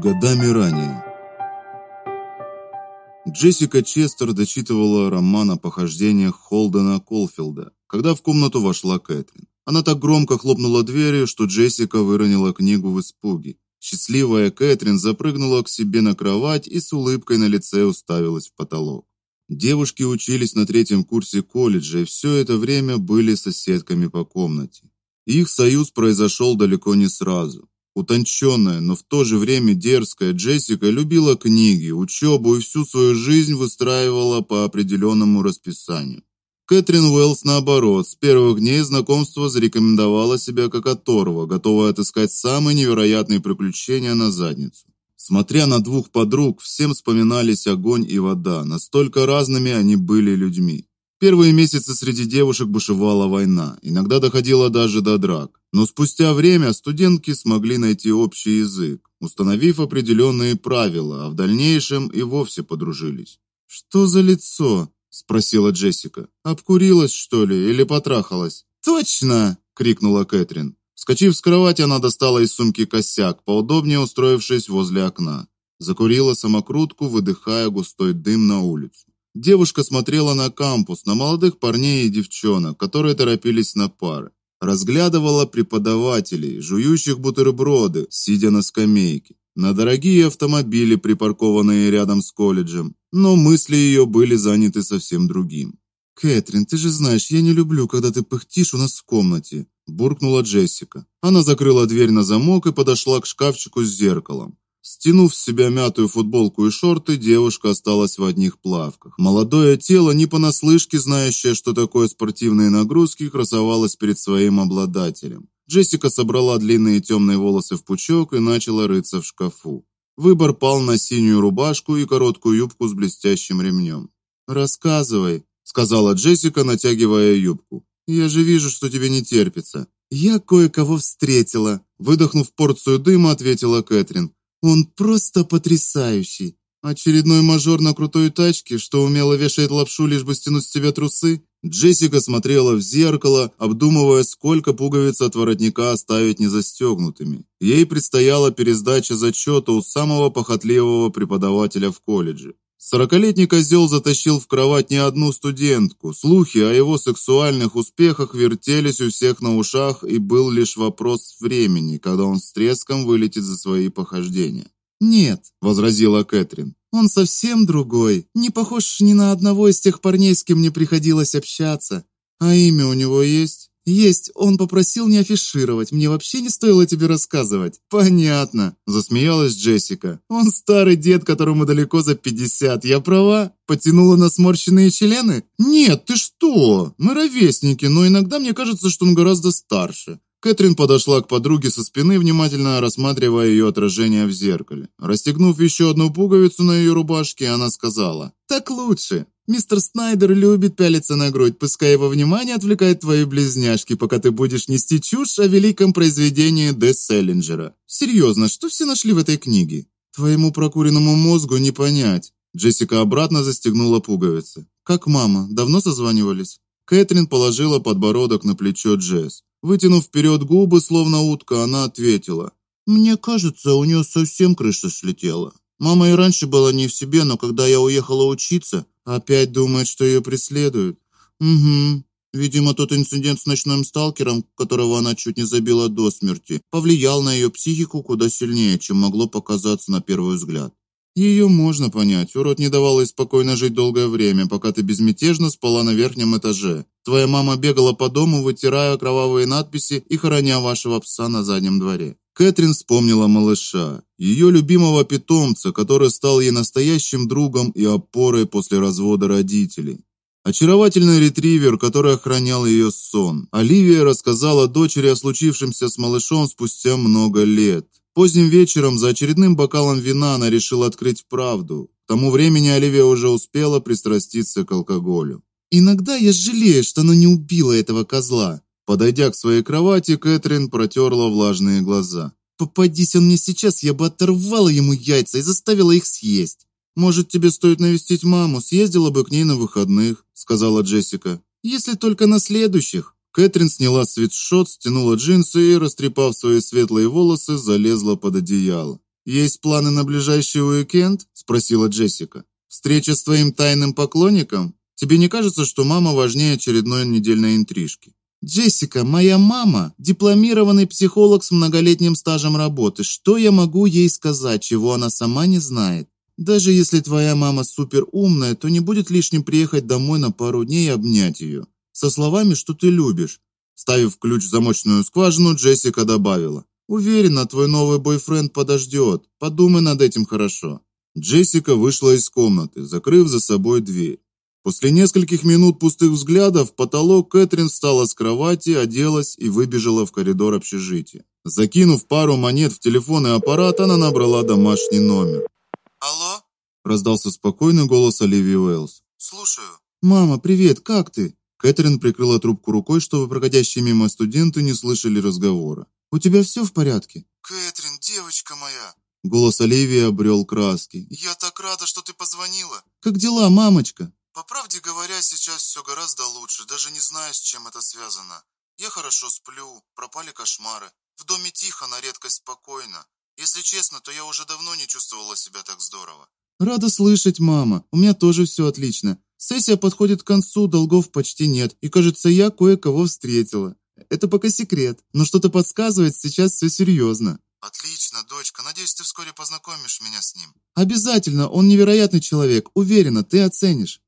годами ранее. Джессика Честер дочитывала роман о похождениях Холдена Колфилда, когда в комнату вошла Кэтрин. Она так громко хлопнула дверью, что Джессика выронила книгу в испуге. Счастливая Кэтрин запрыгнула к себе на кровать и с улыбкой на лице уставилась в потолок. Девушки учились на третьем курсе колледжа и все это время были соседками по комнате. Их союз произошел далеко не сразу. Утонченная, но в то же время дерзкая Джессика любила книги, учебу и всю свою жизнь выстраивала по определенному расписанию. Кэтрин Уэллс наоборот, с первых дней знакомства зарекомендовала себя как оторва, готовая отыскать самые невероятные приключения на задницу. Смотря на двух подруг, всем вспоминались огонь и вода, настолько разными они были людьми. Первые месяцы среди девушек бушевала война, иногда доходило даже до драк. Но спустя время студентки смогли найти общий язык, установив определенные правила, а в дальнейшем и вовсе подружились. Что за лицо? спросила Джессика. Обкурилась, что ли, или потрахалась? Точно, крикнула Кэтрин. Вскочив с кровати, она достала из сумки косяк, поудобнее устроившись возле окна. Закурила самокрутку, выдыхая густой дым на улицу. Девушка смотрела на кампус, на молодых парней и девчонок, которые торопились на пары. Разглядывала преподавателей, жующих бутерброды, сидя на скамейке, на дорогие автомобили, припаркованные рядом с колледжем, но мысли ее были заняты совсем другим. Кэтрин, ты же знаешь, я не люблю, когда ты пыхтишь у нас в комнате, буркнула Джессика. Она закрыла дверь на замок и подошла к шкафчику с зеркалом. Стянув с себя мятую футболку и шорты, девушка осталась в одних плавках. Молодое тело, не понаслышке знающее, что такое спортивные нагрузки, красовалось перед своим обладателем. Джессика собрала длинные темные волосы в пучок и начала рыться в шкафу. Выбор пал на синюю рубашку и короткую юбку с блестящим ремнем. "Рассказывай", сказала Джессика, натягивая юбку. "Я же вижу, что тебе не терпится". "Я кое-кого встретила", выдохнув порцию дыма, ответила Кэтрин. Он просто потрясающий. Очередной мажор на крутой тачке, что умело вешает лапшу, лишь бы стянуть с тебя трусы. Джессика смотрела в зеркало, обдумывая, сколько пуговиц от воротника оставить незастегнутыми. Ей предстояла пересдача зачета у самого похотливого преподавателя в колледже. Сорокалетний козел затащил в кровать не одну студентку. Слухи о его сексуальных успехах вертелись у всех на ушах, и был лишь вопрос времени, когда он с треском вылетит за свои похождения. "Нет", возразила Кэтрин. "Он совсем другой, не похож ни на одного из тех парней, с кем мне приходилось общаться. А имя у него есть?" Есть, он попросил не афишировать. Мне вообще не стоило тебе рассказывать. Понятно, засмеялась Джессика. Он старый дед, которому далеко за пятьдесят. Я права? Потянула на сморщенные члены? Нет, ты что? Мы ровесники, но иногда мне кажется, что он гораздо старше. Кэтрин подошла к подруге со спины, внимательно рассматривая ее отражение в зеркале. Расстегнув еще одну пуговицу на ее рубашке, она сказала: "Так лучше. Мистер Снайдер любит пялиться на грудь, пускай его внимание отвлекает твои близняшки, пока ты будешь нести чушь о великом произведении Д. Селлинджера. Серьезно, что все нашли в этой книге? Твоему прокуренному мозгу не понять. Джессика обратно застегнула пуговицы. Как мама, давно созванивались? Кэтрин положила подбородок на плечо Джесс. Вытянув вперед губы, словно утка, она ответила: "Мне кажется, у нее совсем крыша слетела. Мама и раньше была не в себе, но когда я уехала учиться, Опять думает, что ее преследуют. Угу. Видимо, тот инцидент с ночным сталкером, которого она чуть не забила до смерти, повлиял на ее психику куда сильнее, чем могло показаться на первый взгляд. Ее можно понять. Урод не давал ей спокойно жить долгое время, пока ты безмятежно спала на верхнем этаже. Твоя мама бегала по дому, вытирая кровавые надписи и хороня вашего пса на заднем дворе. Кэтрин вспомнила малыша, ее любимого питомца, который стал ей настоящим другом и опорой после развода родителей. Очаровательный ретривер, который охранял ее сон. Оливия рассказала дочери о случившемся с малышом спустя много лет. Поздним вечером за очередным бокалом вина она решила открыть правду. К тому времени Оливия уже успела пристраститься к алкоголю. Иногда я жалею, что она не убила этого козла, Подойдя к своей кровати, Кэтрин протерла влажные глаза. Попадись он мне сейчас, я бы оторвала ему яйца и заставила их съесть. Может, тебе стоит навестить маму, съездила бы к ней на выходных, сказала Джессика. Если только на следующих. Кэтрин сняла свитшот, стянула джинсы и, растрепав свои светлые волосы, залезла под одеяло. Есть планы на ближайший уикенд? спросила Джессика. Встреча с твоим тайным поклонником? Тебе не кажется, что мама важнее очередной недельной интрижки? Джессика, моя мама дипломированный психолог с многолетним стажем работы. Что я могу ей сказать, чего она сама не знает? Даже если твоя мама супер умная, то не будет лишним приехать домой на пару дней и обнять ее со словами, что ты любишь. Ставив ключ в замочную скважину, Джессика добавила: "Уверена, твой новый бойфренд подождет. Подумай над этим хорошо". Джессика вышла из комнаты, закрыв за собой дверь. После нескольких минут пустых взглядов в потолок Кэтрин встала с кровати, оделась и выбежала в коридор общежития. Закинув пару монет в телефонный аппарат, она набрала домашний номер. Алло? раздался спокойный голос Оливии Уэллс. Слушаю. Мама, привет. Как ты? Кэтрин прикрыла трубку рукой, чтобы проходящие мимо студенты не слышали разговора. У тебя все в порядке? Кэтрин, девочка моя. Голос Оливии обрел краски. Я так рада, что ты позвонила. Как дела, мамочка? По правде говоря, сейчас все гораздо лучше, даже не знаю, с чем это связано. Я хорошо сплю, пропали кошмары. В доме тихо, на редкость спокойно. Если честно, то я уже давно не чувствовала себя так здорово. Рада слышать, мама. У меня тоже все отлично. Сессия подходит к концу, долгов почти нет, и, кажется, я кое-кого встретила. Это пока секрет, но что-то подсказывает, сейчас все серьезно. Отлично, дочка. Надеюсь, ты вскоре познакомишь меня с ним. Обязательно, он невероятный человек. Уверена, ты оценишь.